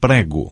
prego.